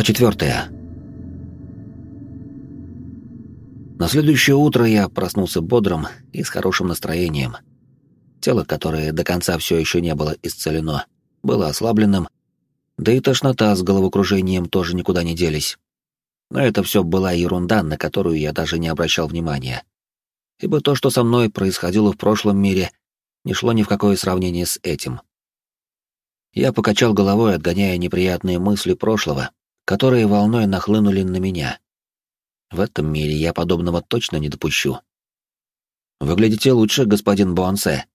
Глава четвертая. На следующее утро я проснулся бодрым и с хорошим настроением. Тело, которое до конца все еще не было исцелено, было ослабленным, да и тошнота с головокружением тоже никуда не делись. Но это все была ерунда, на которую я даже не обращал внимания. Ибо то, что со мной происходило в прошлом мире, не шло ни в какое сравнение с этим. Я покачал головой, отгоняя неприятные мысли прошлого, которые волной нахлынули на меня. В этом мире я подобного точно не допущу. «Выглядите лучше, господин Буансе».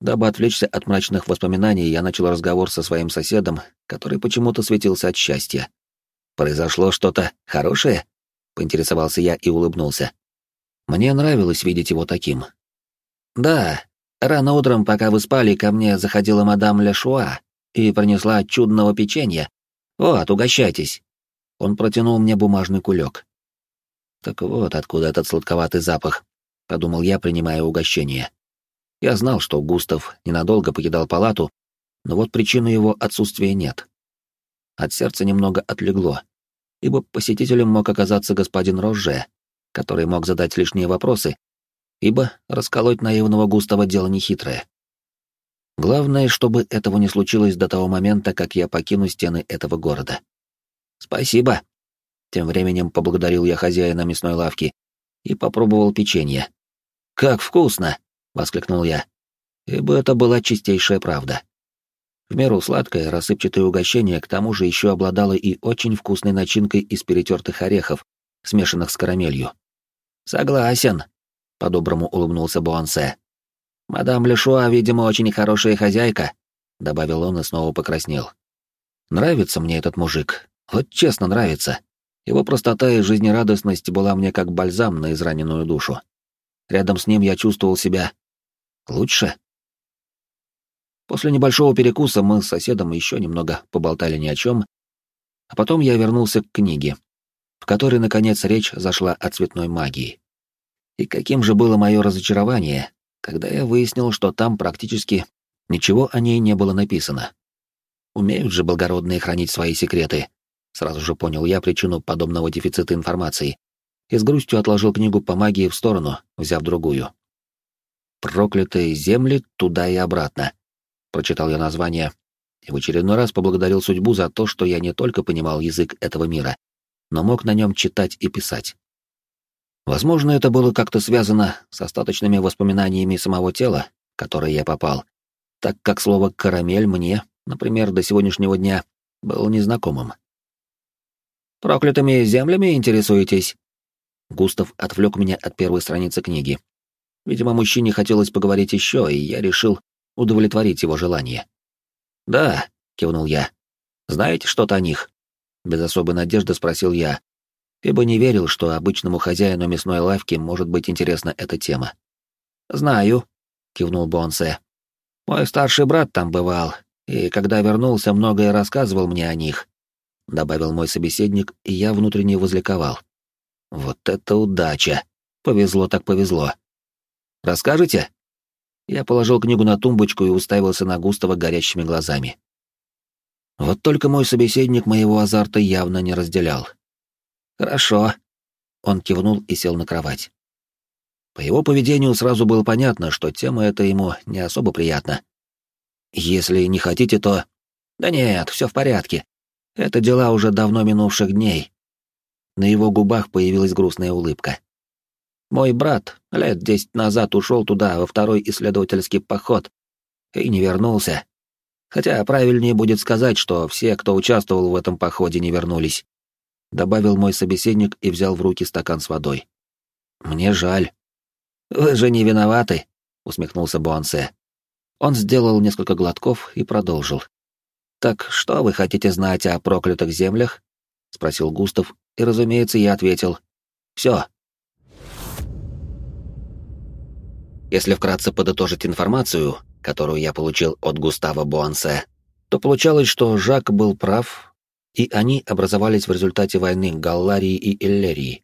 Дабы отвлечься от мрачных воспоминаний, я начал разговор со своим соседом, который почему-то светился от счастья. «Произошло что-то хорошее?» — поинтересовался я и улыбнулся. Мне нравилось видеть его таким. «Да, рано утром, пока вы спали, ко мне заходила мадам Лешуа и принесла чудного печенья. Вот, угощайтесь». Он протянул мне бумажный кулек. Так вот откуда этот сладковатый запах, подумал я, принимая угощение. Я знал, что Густав ненадолго покидал палату, но вот причины его отсутствия нет. От сердца немного отлегло, ибо посетителем мог оказаться господин Роже, который мог задать лишние вопросы, ибо расколоть наивного Густава дело нехитрое. Главное, чтобы этого не случилось до того момента, как я покину стены этого города. «Спасибо», тем временем поблагодарил я хозяина мясной лавки и попробовал печенье. «Как вкусно!» — воскликнул я. Ибо это была чистейшая правда. В меру сладкое, рассыпчатое угощение к тому же еще обладало и очень вкусной начинкой из перетертых орехов, смешанных с карамелью. «Согласен», — по-доброму улыбнулся Буансе. «Мадам Лешуа, видимо, очень хорошая хозяйка», — добавил он и снова покраснел. «Нравится мне этот мужик. Вот честно нравится. Его простота и жизнерадостность была мне как бальзам на израненную душу. Рядом с ним я чувствовал себя лучше. После небольшого перекуса мы с соседом еще немного поболтали ни о чем, а потом я вернулся к книге, в которой, наконец, речь зашла о цветной магии. И каким же было мое разочарование, когда я выяснил, что там практически ничего о ней не было написано. Умеют же благородные хранить свои секреты, Сразу же понял я причину подобного дефицита информации и с грустью отложил книгу по магии в сторону, взяв другую. «Проклятые земли туда и обратно», — прочитал я название и в очередной раз поблагодарил судьбу за то, что я не только понимал язык этого мира, но мог на нем читать и писать. Возможно, это было как-то связано с остаточными воспоминаниями самого тела, в которое я попал, так как слово «карамель» мне, например, до сегодняшнего дня было незнакомым. Проклятыми землями интересуетесь?» Густав отвлек меня от первой страницы книги. Видимо, мужчине хотелось поговорить еще, и я решил удовлетворить его желание. «Да», — кивнул я. «Знаете что-то о них?» Без особой надежды спросил я, ибо не верил, что обычному хозяину мясной лавки может быть интересна эта тема. «Знаю», — кивнул Бонсе. «Мой старший брат там бывал, и когда вернулся, многое рассказывал мне о них добавил мой собеседник, и я внутренне возликовал. Вот это удача! Повезло так повезло. Расскажете? Я положил книгу на тумбочку и уставился на Густава горящими глазами. Вот только мой собеседник моего азарта явно не разделял. Хорошо. Он кивнул и сел на кровать. По его поведению сразу было понятно, что тема эта ему не особо приятна. Если не хотите, то... Да нет, все в порядке. Это дела уже давно минувших дней. На его губах появилась грустная улыбка. Мой брат лет десять назад ушел туда во второй исследовательский поход и не вернулся. Хотя правильнее будет сказать, что все, кто участвовал в этом походе, не вернулись. Добавил мой собеседник и взял в руки стакан с водой. Мне жаль. Вы же не виноваты, усмехнулся Буансе. Он сделал несколько глотков и продолжил. «Так что вы хотите знать о проклятых землях?» — спросил Густав, и, разумеется, я ответил. «Все». Если вкратце подытожить информацию, которую я получил от Густава Буансе, то получалось, что Жак был прав, и они образовались в результате войны Галларии и Иллерии,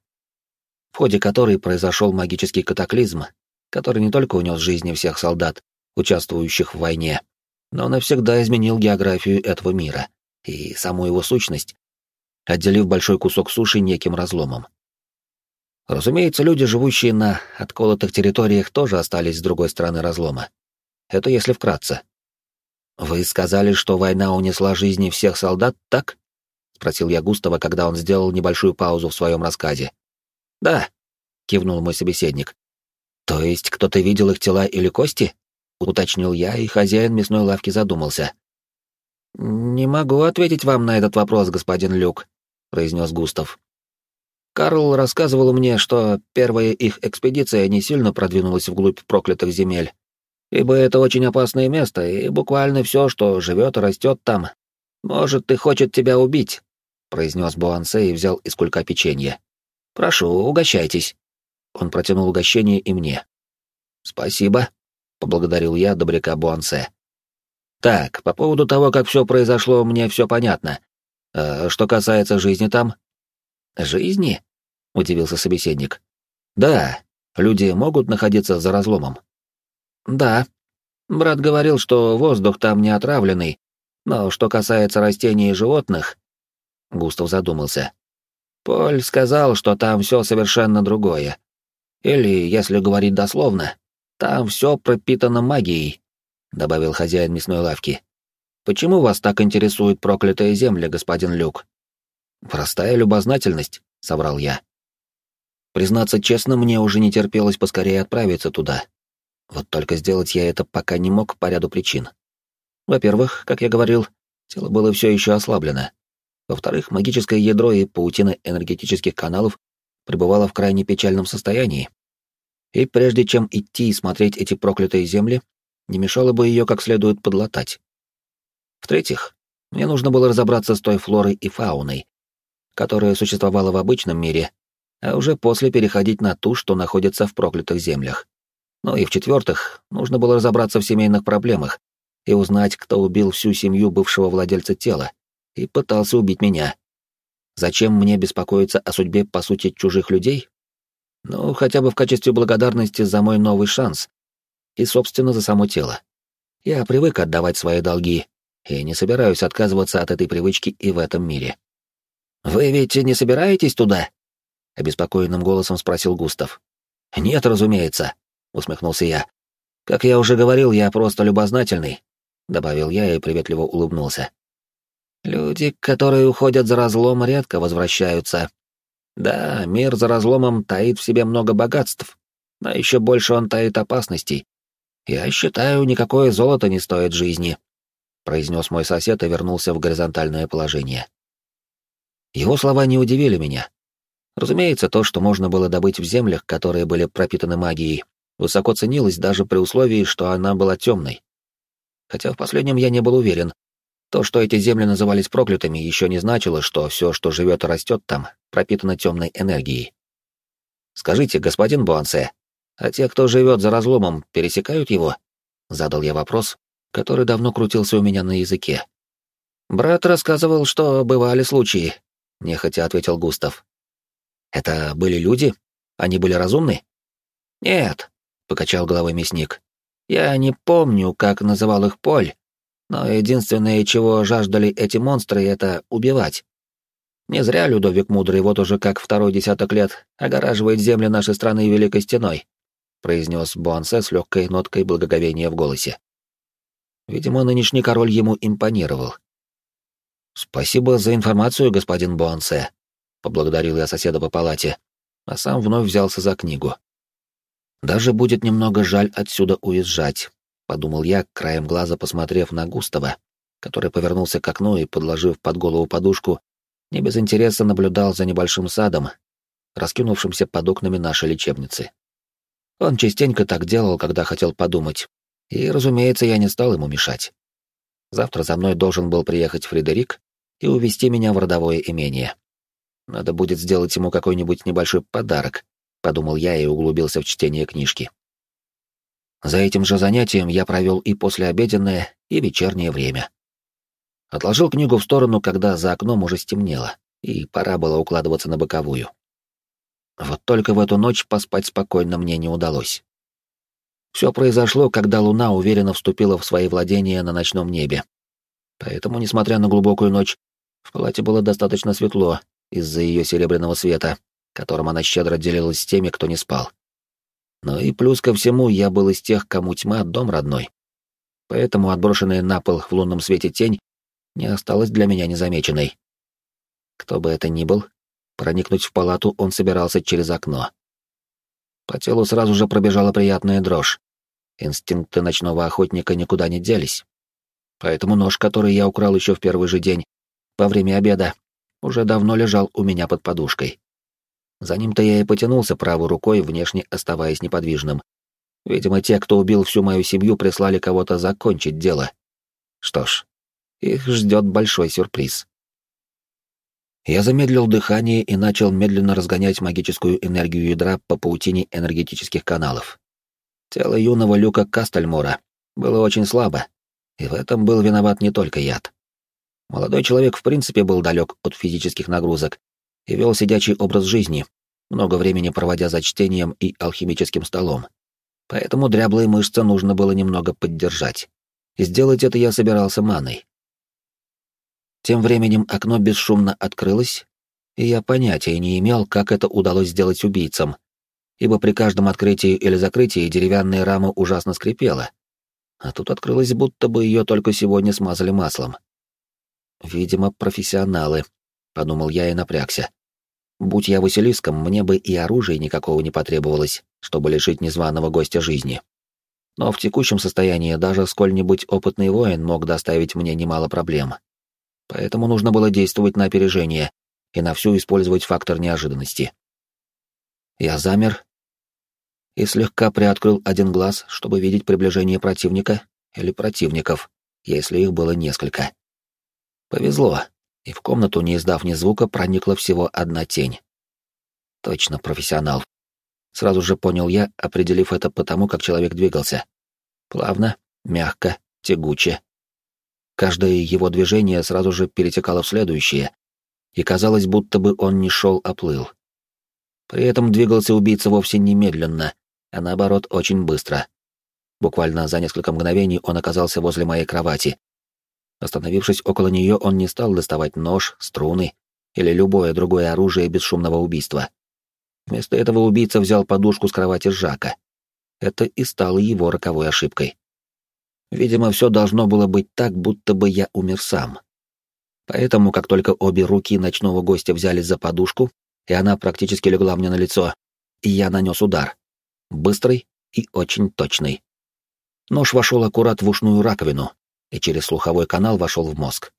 в ходе которой произошел магический катаклизм, который не только унес жизни всех солдат, участвующих в войне, но навсегда изменил географию этого мира и саму его сущность. отделив большой кусок суши неким разломом. Разумеется, люди, живущие на отколотых территориях, тоже остались с другой стороны разлома. Это если вкратце. «Вы сказали, что война унесла жизни всех солдат, так?» — спросил я Густава, когда он сделал небольшую паузу в своем рассказе. «Да», — кивнул мой собеседник. «То есть кто-то видел их тела или кости?» — уточнил я, и хозяин мясной лавки задумался. «Не могу ответить вам на этот вопрос, господин Люк», — произнес Густав. Карл рассказывал мне, что первая их экспедиция не сильно продвинулась вглубь проклятых земель, ибо это очень опасное место, и буквально все, что живет и растет там, может и хочет тебя убить», — произнес Буансе и взял из кулька печенье. «Прошу, угощайтесь». Он протянул угощение и мне. «Спасибо», — поблагодарил я добряка Буансе. «Так, по поводу того, как все произошло, мне все понятно. А что касается жизни там, «Жизни?» — удивился собеседник. «Да, люди могут находиться за разломом». «Да. Брат говорил, что воздух там не отравленный, но что касается растений и животных...» Густав задумался. «Поль сказал, что там все совершенно другое. Или, если говорить дословно, там все пропитано магией», — добавил хозяин мясной лавки. «Почему вас так интересует проклятая земля, господин Люк?» «Простая любознательность», — соврал я. Признаться честно, мне уже не терпелось поскорее отправиться туда. Вот только сделать я это пока не мог по ряду причин. Во-первых, как я говорил, тело было все еще ослаблено. Во-вторых, магическое ядро и паутина энергетических каналов пребывало в крайне печальном состоянии. И прежде чем идти и смотреть эти проклятые земли, не мешало бы ее как следует подлатать. В-третьих, мне нужно было разобраться с той флорой и фауной, которая существовала в обычном мире, а уже после переходить на ту, что находится в проклятых землях. Ну и в-четвертых, нужно было разобраться в семейных проблемах и узнать, кто убил всю семью бывшего владельца тела и пытался убить меня. Зачем мне беспокоиться о судьбе, по сути, чужих людей? Ну, хотя бы в качестве благодарности за мой новый шанс и, собственно, за само тело. Я привык отдавать свои долги и не собираюсь отказываться от этой привычки и в этом мире. «Вы ведь не собираетесь туда?» — обеспокоенным голосом спросил Густав. «Нет, разумеется», — усмехнулся я. «Как я уже говорил, я просто любознательный», — добавил я и приветливо улыбнулся. «Люди, которые уходят за разлом, редко возвращаются. Да, мир за разломом таит в себе много богатств, но еще больше он таит опасностей. Я считаю, никакое золото не стоит жизни», — произнес мой сосед и вернулся в горизонтальное положение. Его слова не удивили меня. Разумеется, то, что можно было добыть в землях, которые были пропитаны магией, высоко ценилось даже при условии, что она была темной. Хотя в последнем я не был уверен. То, что эти земли назывались проклятыми, еще не значило, что все, что живет и растет там, пропитано темной энергией. «Скажите, господин Буансе, а те, кто живет за разломом, пересекают его?» Задал я вопрос, который давно крутился у меня на языке. Брат рассказывал, что бывали случаи, — нехотя ответил Густав. «Это были люди? Они были разумны?» «Нет», — покачал головой мясник. «Я не помню, как называл их Поль, но единственное, чего жаждали эти монстры, это убивать. Не зря Людовик Мудрый вот уже как второй десяток лет огораживает земли нашей страны Великой Стеной», — произнес Буансе с легкой ноткой благоговения в голосе. Видимо, нынешний король ему импонировал. «Спасибо за информацию, господин Буансе», — поблагодарил я соседа по палате, а сам вновь взялся за книгу. «Даже будет немного жаль отсюда уезжать», — подумал я, краем глаза посмотрев на Густава, который повернулся к окну и, подложив под голову подушку, не без интереса наблюдал за небольшим садом, раскинувшимся под окнами нашей лечебницы. Он частенько так делал, когда хотел подумать, и, разумеется, я не стал ему мешать. Завтра за мной должен был приехать Фредерик, и увести меня в родовое имение. Надо будет сделать ему какой-нибудь небольшой подарок, подумал я и углубился в чтение книжки. За этим же занятием я провел и послеобеденное, и вечернее время. Отложил книгу в сторону, когда за окном уже стемнело, и пора было укладываться на боковую. Вот только в эту ночь поспать спокойно мне не удалось. Все произошло, когда луна уверенно вступила в свои владения на ночном небе. Поэтому, несмотря на глубокую ночь, В палате было достаточно светло из-за ее серебряного света, которым она щедро делилась с теми, кто не спал. Но и плюс ко всему, я был из тех, кому тьма — дом родной. Поэтому отброшенная на пол в лунном свете тень не осталась для меня незамеченной. Кто бы это ни был, проникнуть в палату он собирался через окно. По телу сразу же пробежала приятная дрожь. Инстинкты ночного охотника никуда не делись. Поэтому нож, который я украл еще в первый же день, во время обеда, уже давно лежал у меня под подушкой. За ним-то я и потянулся правой рукой, внешне оставаясь неподвижным. Видимо, те, кто убил всю мою семью, прислали кого-то закончить дело. Что ж, их ждет большой сюрприз. Я замедлил дыхание и начал медленно разгонять магическую энергию ядра по паутине энергетических каналов. Тело юного Люка Кастельмора было очень слабо, и в этом был виноват не только яд. Молодой человек в принципе был далек от физических нагрузок и вел сидячий образ жизни, много времени проводя за чтением и алхимическим столом. Поэтому дряблые мышцы нужно было немного поддержать. И сделать это я собирался маной. Тем временем окно бесшумно открылось, и я понятия не имел, как это удалось сделать убийцам, ибо при каждом открытии или закрытии деревянная рама ужасно скрипела, а тут открылось, будто бы ее только сегодня смазали маслом. «Видимо, профессионалы», — подумал я и напрягся. «Будь я Василиском, мне бы и оружия никакого не потребовалось, чтобы лишить незваного гостя жизни. Но в текущем состоянии даже сколь-нибудь опытный воин мог доставить мне немало проблем поэтому нужно было действовать на опережение и на всю использовать фактор неожиданности. Я замер и слегка приоткрыл один глаз, чтобы видеть приближение противника или противников, если их было несколько. Повезло, и в комнату, не издав ни звука, проникла всего одна тень. Точно профессионал. Сразу же понял я, определив это потому, как человек двигался. Плавно, мягко, тягуче, Каждое его движение сразу же перетекало в следующее, и казалось, будто бы он не шел, а плыл. При этом двигался убийца вовсе не медленно, а наоборот, очень быстро. Буквально за несколько мгновений он оказался возле моей кровати. Остановившись около нее, он не стал доставать нож, струны или любое другое оружие бесшумного убийства. Вместо этого убийца взял подушку с кровати Жака. Это и стало его роковой ошибкой. Видимо, все должно было быть так, будто бы я умер сам. Поэтому, как только обе руки ночного гостя взялись за подушку, и она практически легла мне на лицо, я нанес удар. Быстрый и очень точный. Нож вошел аккурат в ушную раковину и через слуховой канал вошел в мозг.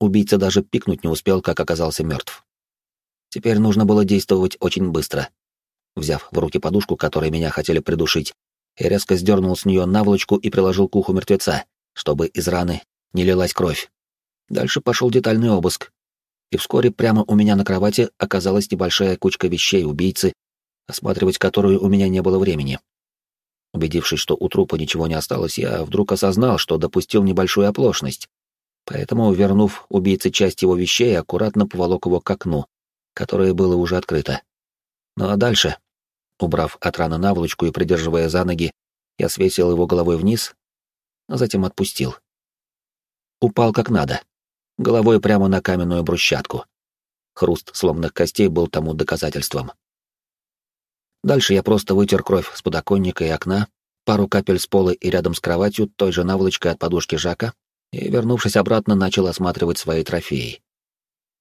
Убийца даже пикнуть не успел, как оказался мертв. Теперь нужно было действовать очень быстро. Взяв в руки подушку, которой меня хотели придушить, и резко сдернул с нее наволочку и приложил к уху мертвеца, чтобы из раны не лилась кровь. Дальше пошел детальный обыск. И вскоре прямо у меня на кровати оказалась небольшая кучка вещей убийцы, осматривать которую у меня не было времени. Убедившись, что у трупа ничего не осталось, я вдруг осознал, что допустил небольшую оплошность. Поэтому, вернув убийце часть его вещей, аккуратно поволок его к окну, которое было уже открыто. Ну а дальше Убрав от раны наволочку и придерживая за ноги, я свесил его головой вниз, а затем отпустил. Упал как надо, головой прямо на каменную брусчатку. Хруст сломанных костей был тому доказательством. Дальше я просто вытер кровь с подоконника и окна, пару капель с пола и рядом с кроватью той же наволочкой от подушки Жака и, вернувшись обратно, начал осматривать свои трофеи.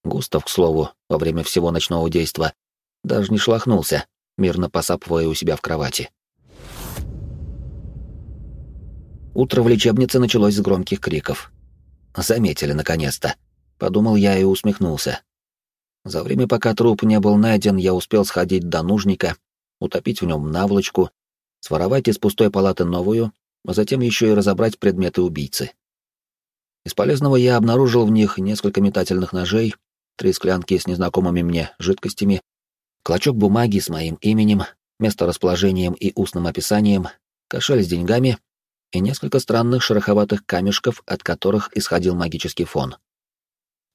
Густав, к слову, во время всего ночного действа, даже не шлахнулся, мирно посапывая у себя в кровати. Утро в лечебнице началось с громких криков. Заметили, наконец-то. Подумал я и усмехнулся. За время, пока труп не был найден, я успел сходить до нужника, утопить в нем наволочку, своровать из пустой палаты новую, а затем еще и разобрать предметы убийцы. Из полезного я обнаружил в них несколько метательных ножей, три склянки с незнакомыми мне жидкостями, клочок бумаги с моим именем, месторасположением и устным описанием, кошель с деньгами и несколько странных шероховатых камешков, от которых исходил магический фон.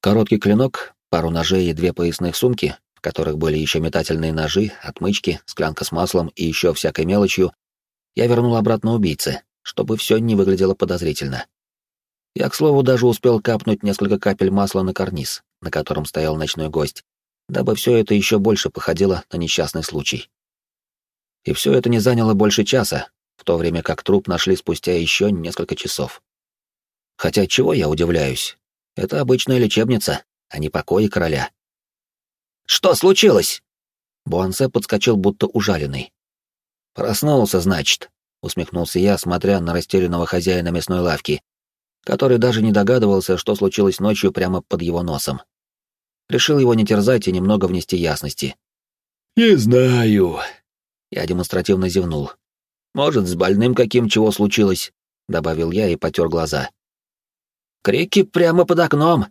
Короткий клинок, пару ножей и две поясных сумки, которых были еще метательные ножи, отмычки, склянка с маслом и еще всякой мелочью, я вернул обратно убийце, чтобы все не выглядело подозрительно. Я, к слову, даже успел капнуть несколько капель масла на карниз, на котором стоял ночной гость, дабы все это еще больше походило на несчастный случай. И все это не заняло больше часа, в то время как труп нашли спустя еще несколько часов. Хотя чего я удивляюсь? Это обычная лечебница, а не покои короля. «Что случилось?» Буансе подскочил, будто ужаленный. «Проснулся, значит», — усмехнулся я, смотря на растерянного хозяина мясной лавки, который даже не догадывался, что случилось ночью прямо под его носом. Решил его не терзать и немного внести ясности. «Не знаю». Я демонстративно зевнул. «Может, с больным каким чего случилось?» — добавил я и потер глаза. «Крики прямо под окном!»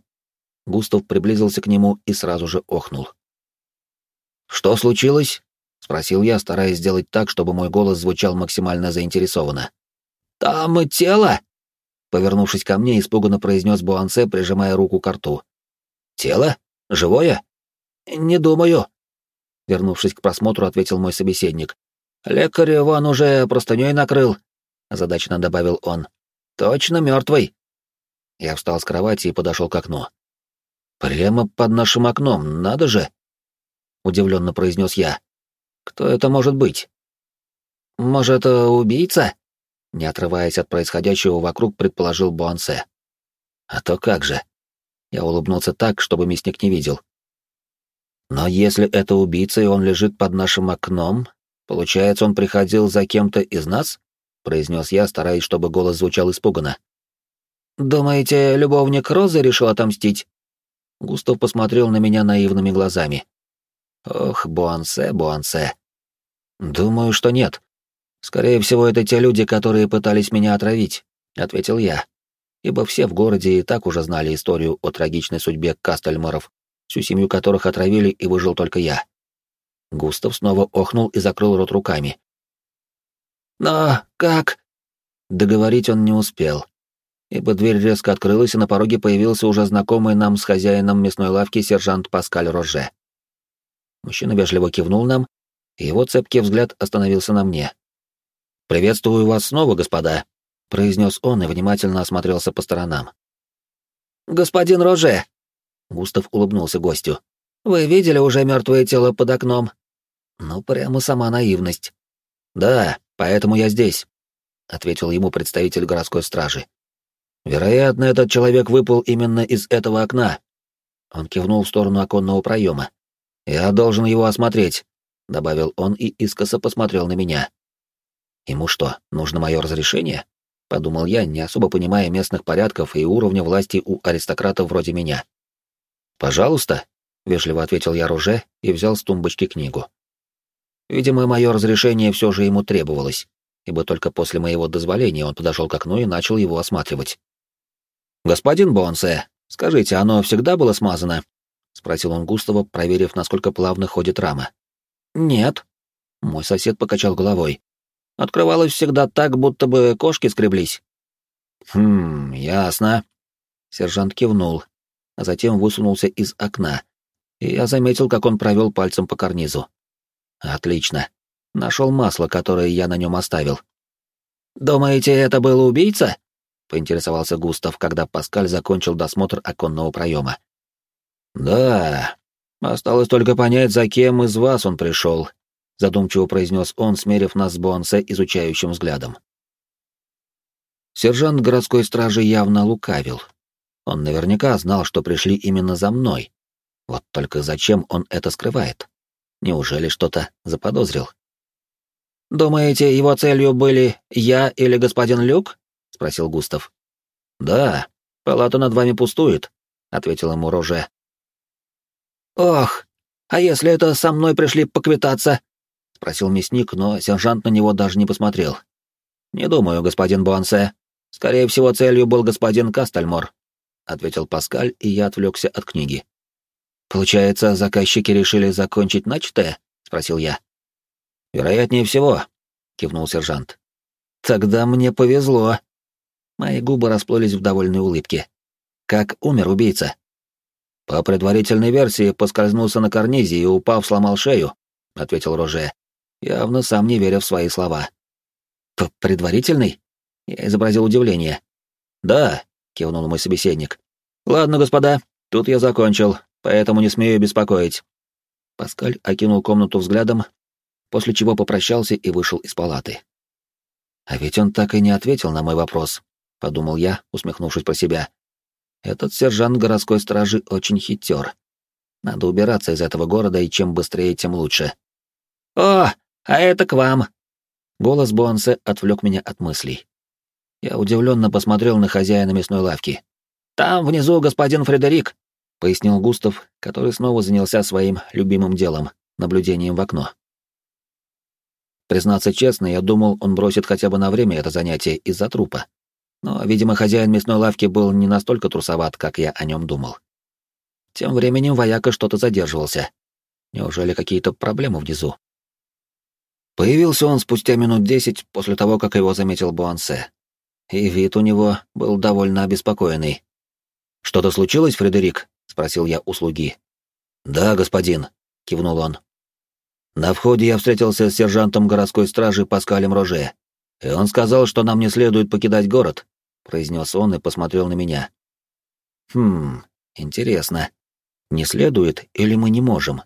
Густав приблизился к нему и сразу же охнул. «Что случилось?» — спросил я, стараясь сделать так, чтобы мой голос звучал максимально заинтересованно. «Там тело!» Повернувшись ко мне, испуганно произнес Буансе, прижимая руку к рту. «Тело? Живое?» «Не думаю», — вернувшись к просмотру, ответил мой собеседник. «Лекарь вон уже простыней накрыл», — озадаченно добавил он. «Точно мертвый». Я встал с кровати и подошел к окну. «Прямо под нашим окном, надо же!» — удивленно произнес я. «Кто это может быть?» «Может, это убийца?» Не отрываясь от происходящего вокруг, предположил Буансе. «А то как же!» Я улыбнулся так, чтобы мясник не видел. «Но если это убийца, и он лежит под нашим окном, получается, он приходил за кем-то из нас?» — произнес я, стараясь, чтобы голос звучал испуганно. «Думаете, любовник Розы решил отомстить?» Густав посмотрел на меня наивными глазами. «Ох, Буансе, Буансе. Думаю, что нет. Скорее всего, это те люди, которые пытались меня отравить», — ответил я. Ибо все в городе и так уже знали историю о трагичной судьбе Кастельморов, всю семью которых отравили и выжил только я. Густав снова охнул и закрыл рот руками. «Но как?» Договорить он не успел ибо дверь резко открылась, и на пороге появился уже знакомый нам с хозяином мясной лавки сержант Паскаль Роже. Мужчина вежливо кивнул нам, и его цепкий взгляд остановился на мне. «Приветствую вас снова, господа», — произнес он и внимательно осмотрелся по сторонам. «Господин Роже!» — Густав улыбнулся гостю. «Вы видели уже мертвое тело под окном?» «Ну, прямо сама наивность». «Да, поэтому я здесь», — ответил ему представитель городской стражи. Вероятно, этот человек выпал именно из этого окна. Он кивнул в сторону оконного проема. Я должен его осмотреть, добавил он и искоса посмотрел на меня. Ему что, нужно мое разрешение? подумал я, не особо понимая местных порядков и уровня власти у аристократов вроде меня. Пожалуйста, вежливо ответил я Руже и взял с тумбочки книгу. Видимо, мое разрешение все же ему требовалось, ибо только после моего дозволения он подошел к окну и начал его осматривать. «Господин Бонсе, скажите, оно всегда было смазано?» — спросил он Густава, проверив, насколько плавно ходит рама. «Нет». Мой сосед покачал головой. «Открывалось всегда так, будто бы кошки скреблись». «Хм, ясно». Сержант кивнул, а затем высунулся из окна, и я заметил, как он провел пальцем по карнизу. «Отлично. Нашел масло, которое я на нем оставил». «Думаете, это был убийца?» — поинтересовался Густав, когда Паскаль закончил досмотр оконного проема. «Да, осталось только понять, за кем из вас он пришел», — задумчиво произнес он, смерив нас с Бонсе изучающим взглядом. Сержант городской стражи явно лукавил. Он наверняка знал, что пришли именно за мной. Вот только зачем он это скрывает? Неужели что-то заподозрил? «Думаете, его целью были я или господин Люк?» — спросил Густав. «Да, палата над вами пустует», — ответил ему Роже. «Ох, а если это со мной пришли поквитаться?» — спросил мясник, но сержант на него даже не посмотрел. «Не думаю, господин Буансе. Скорее всего, целью был господин Кастальмор», — ответил Паскаль, и я отвлекся от книги. «Получается, заказчики решили закончить начатое?» — спросил я. «Вероятнее всего», — кивнул сержант. «Тогда мне повезло», Мои губы расплылись в довольной улыбке. Как умер убийца? По предварительной версии, поскользнулся на карнизе и, упав, сломал шею, — ответил Роже, явно сам не веря в свои слова. По предварительной? Я изобразил удивление. Да, кивнул мой собеседник. Ладно, господа, тут я закончил, поэтому не смею беспокоить. Паскаль окинул комнату взглядом, после чего попрощался и вышел из палаты. А ведь он так и не ответил на мой вопрос, подумал я, усмехнувшись про себя. Этот сержант городской стражи очень хитер. Надо убираться из этого города, и чем быстрее, тем лучше. «О, а это к вам!» Голос Буансе отвлек меня от мыслей. Я удивленно посмотрел на хозяина мясной лавки. «Там внизу господин Фредерик», — пояснил Густав, который снова занялся своим любимым делом — наблюдением в окно. Признаться честно, я думал, он бросит хотя бы на время это занятие из-за трупа. Но, видимо, хозяин мясной лавки был не настолько трусоват, как я о нем думал. Тем временем вояка что-то задерживался. Неужели какие-то проблемы внизу? Появился он спустя минут десять после того, как его заметил Буансе. И вид у него был довольно обеспокоенный. «Что-то случилось, Фредерик?» — спросил я у слуги. «Да, господин», — кивнул он. «На входе я встретился с сержантом городской стражи Паскалем Роже, и он сказал, что нам не следует покидать город», — произнес он и посмотрел на меня. «Хм, интересно. Не следует или мы не можем?»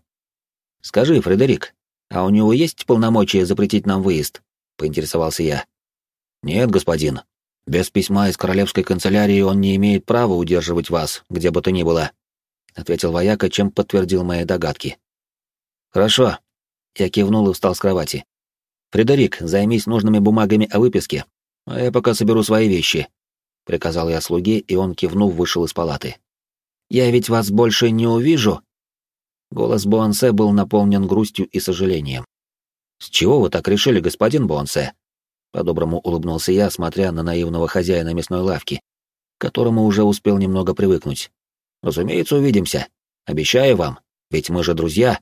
«Скажи, Фредерик, а у него есть полномочия запретить нам выезд?» — поинтересовался я. «Нет, господин. Без письма из королевской канцелярии он не имеет права удерживать вас, где бы то ни было», — ответил вояка, чем подтвердил мои догадки. «Хорошо». Я кивнул и встал с кровати. «Фредерик, займись нужными бумагами о выписке, а я пока соберу свои вещи», — приказал я слуге, и он, кивнув, вышел из палаты. «Я ведь вас больше не увижу», Голос Буансе был наполнен грустью и сожалением. «С чего вы так решили, господин Буансе?» По-доброму улыбнулся я, смотря на наивного хозяина мясной лавки, к которому уже успел немного привыкнуть. «Разумеется, увидимся. Обещаю вам, ведь мы же друзья».